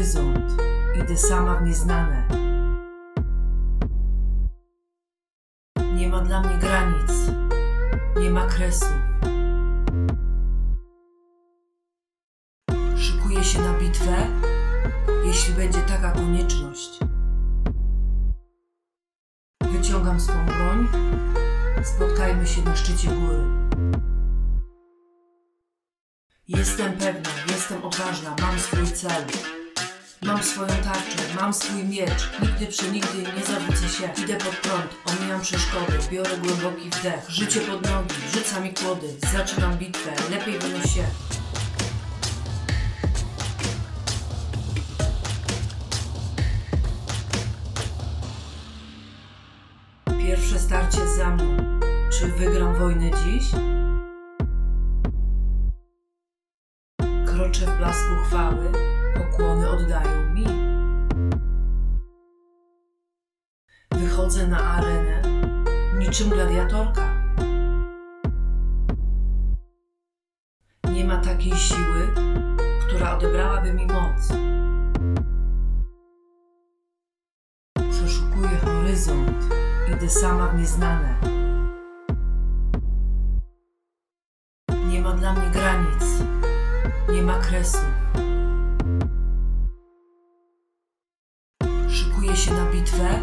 horyzont, idę sama w nieznane. Nie ma dla mnie granic, nie ma kresu. Szykuję się na bitwę, jeśli będzie taka konieczność. Wyciągam swą broń, spotkajmy się na szczycie góry. Jestem pewna, jestem odważna, mam swój cel. Mam swoją tarczę, mam swój miecz. Nigdy przenigdy nie zawrócę się. Idę pod prąd, omijam przeszkody, biorę głęboki wdech. Życie pod nogi, rzuca mi kłody. Zaczynam bitwę, lepiej wynoś się. Pierwsze starcie za mną. Czy wygram wojnę dziś? Kroczę w blasku chwały, pokłony oddają mi. Wychodzę na arenę, niczym gladiatorka. Nie ma takiej siły, która odebrałaby mi moc. Przeszukuję horyzont, idę sama w nieznane. Nie ma dla mnie granic, nie ma kresu. Się na bitwę,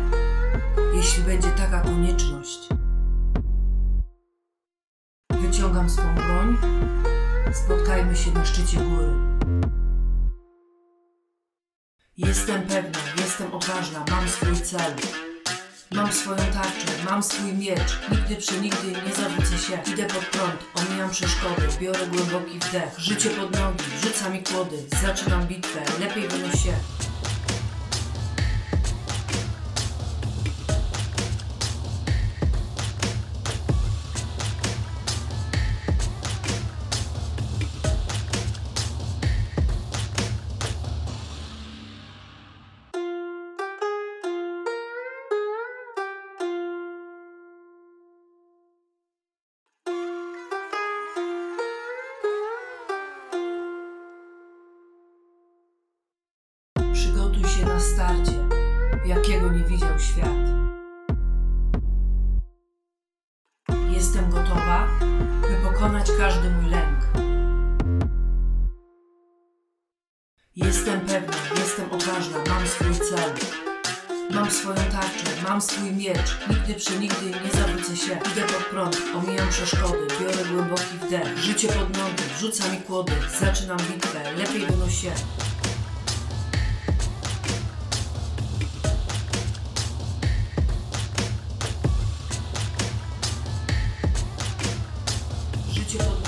jeśli będzie taka konieczność. Wyciągam swą broń, spotkajmy się na szczycie góry. Jestem pewna, jestem odważna, mam swój cel. Mam swoją tarczę, mam swój miecz. Nigdy przenigdy nie zawrócę się. Idę pod prąd, omijam przeszkody, biorę głęboki wdech. Życie pod nogi, rzuca mi kłody. Zaczynam bitwę, lepiej wynoś się. Starcie, jakiego nie widział świat. Jestem gotowa, by pokonać każdy mój lęk. Jestem pewna, jestem odważna, mam swój cel. Mam swoją tarczę, mam swój miecz. Nigdy przenigdy nie zawrócę się. Idę pod prąd, omijam przeszkody, biorę głęboki wdech. Życie pod nogi, rzuca mi kłody. Zaczynam bitwę, lepiej wynoś się. Życie pod